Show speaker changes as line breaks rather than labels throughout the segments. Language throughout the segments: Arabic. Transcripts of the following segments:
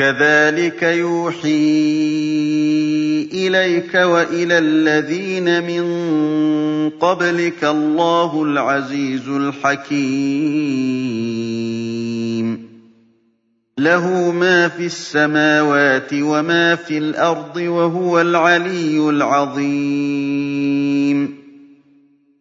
كَذَٰلِكَ يُوحِي إِلَيْكَ وَإِلَى الَّذِينَ مِن قَبْلِكَ اللَّهُ الْعَزِيزُ الْحَكِيمُ. لَهُ مَا فِي السَّمَاوَاتِ وَمَا فِي الْأَرْضِ ۖ وَهُوَ الْعَلِيُّ الْعَظِيمُ.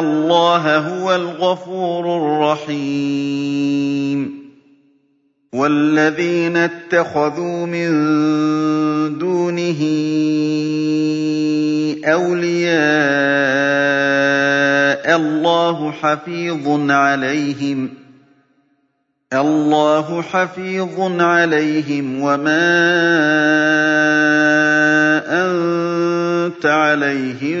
اللَّهَ هُوَ الْغَفُورُ الرَّحِيمُ وَالَّذِينَ اتَّخَذُوا مِن دُونِهِ أَوْلِيَاءَ اللَّهُ حَفِيظٌ عَلَيْهِمْ وَمَا أَنتَ عَلَيْهِم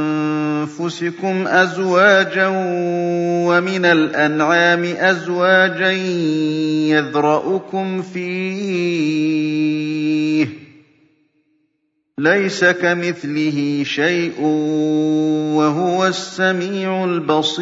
أَزْوَاجًا وَمِنَ الْأَنْعَامِ أَزْوَاجًا يَذْرَؤُكُمْ فِيهِ ۚ. لَيْسَ كَمِثْلِهِ شَيْءٌ ۖ وَهُوَ السَّمِيعُ الْبَصِيرُ.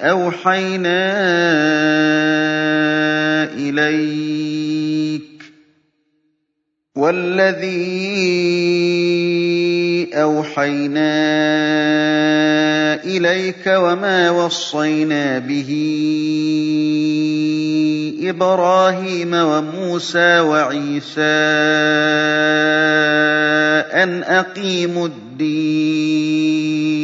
أَوْحَيْنَا أَوْحَيْنَا إِلَيْكَ وَمَا وَصَّيْنَا بِهِ إِبْرَاهِيمَ وَمُوسَىٰ وَعِيسَىٰ أَنْ أَقِيمُوا الدِّينَ.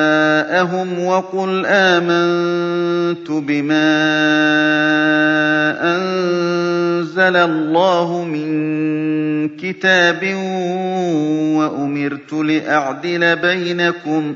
وَقُلْ آمَنتُ بِمَا أَنزَلَ اللَّهُ مِن كِتَابٍ وَأُمِرْتُ لِأَعْدِلَ بَيْنَكُمُ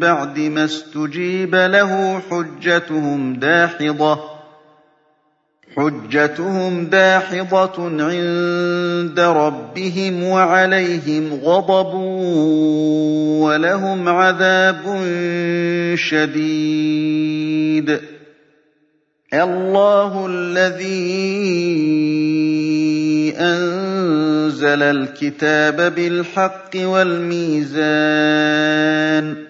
بَعْدِ مَا اسْتُجِيبَ لَهُ حُجَّتُهُمْ دَاحِضَةٌ عِندَ رَبِّهِمْ وَعَلَيْهِمْ غَضَبٌ وَلَهُمْ عَذَابٌ شَدِيدٌ ۗ. اللَّهُ الَّذِي أَنزَلَ الْكِتَابَ بِالْحَقِّ وَالْمِيزَانَ ۗ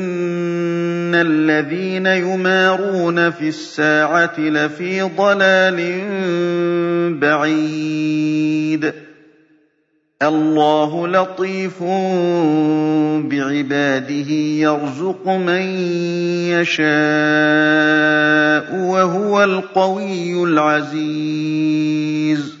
الَّذِينَ يُمَارُونَ فِي السَّاعَةِ لَفِي ضَلَالٍ بَعِيدٍ. اللَّهُ لَطِيفٌ بِعِبَادِهِ يَرْزُقُ مَن يَشَاءُ ۖ وَهُوَ الْقَوِيُّ الْعَزِيزُ.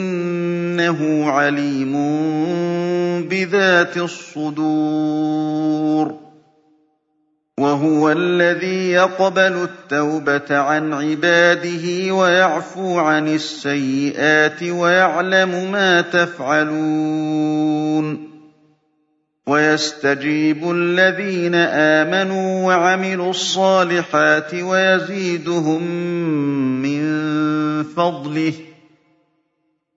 إِنَّهُ عَلِيمٌ بِذَاتِ الصُّدُورِ. وَهُوَ الَّذِي يَقْبَلُ التَّوْبَةَ عَنْ عِبَادِهِ وَيَعْفُو عَنِ السَّيِّئَاتِ وَيَعْلَمُ مَا تَفْعَلُونَ. وَيَسْتَجِيبُ الَّذِينَ آمَنُوا وَعَمِلُوا الصَّالِحَاتِ وَيَزِيدُهُم مِّن فَضْلِهِ ۚ.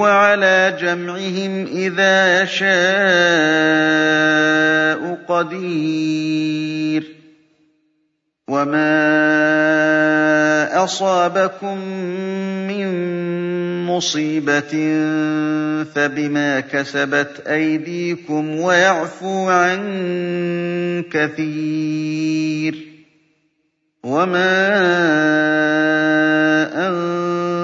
وَهُوَ عَلَىٰ جَمْعِهِمْ إِذَا يَشَاءُ قَدِيرٌ. وَمَا أَصَابَكُم مِّن مُّصِيبَةٍ فَبِمَا كَسَبَتْ أَيْدِيكُمْ وَيَعْفُو عَن كَثِيرٍ. وَمَا أَنتُم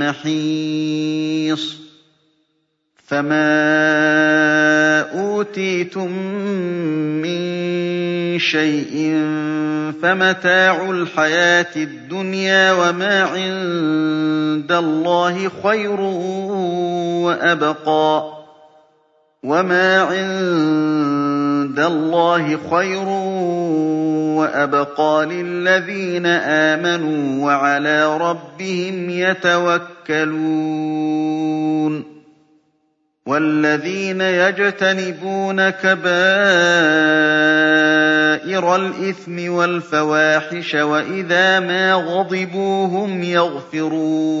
مَّحِيصٍ فَمَا أُوتِيتُم مِّن شَيْءٍ فَمَتَاعُ الْحَيَاةِ الدُّنْيَا ۖ وَمَا عِندَ اللَّهِ خَيْرٌ وَأَبْقَىٰ وَمَا عِندَ اللَّهِ خَيْرٌ وَأَبْقَىٰ لِلَّذِينَ آمَنُوا وَعَلَىٰ رَبِّهِمْ يَتَوَكَّلُونَ وَالَّذِينَ يَجْتَنِبُونَ كَبَائِرَ الْإِثْمِ وَالْفَوَاحِشَ وَإِذَا مَا غَضِبُوا هُمْ يَغْفِرُونَ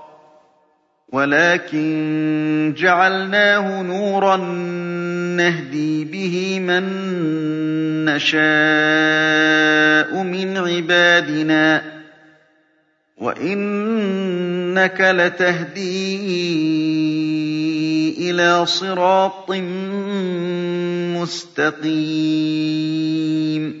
نَّهْدِي بِهِ مَن نَّشَاءُ مِنْ عِبَادِنَا ۚ. وَإِنَّكَ لَتَهْدِي إِلَىٰ صِرَاطٍ مُّسْتَقِيمٍ.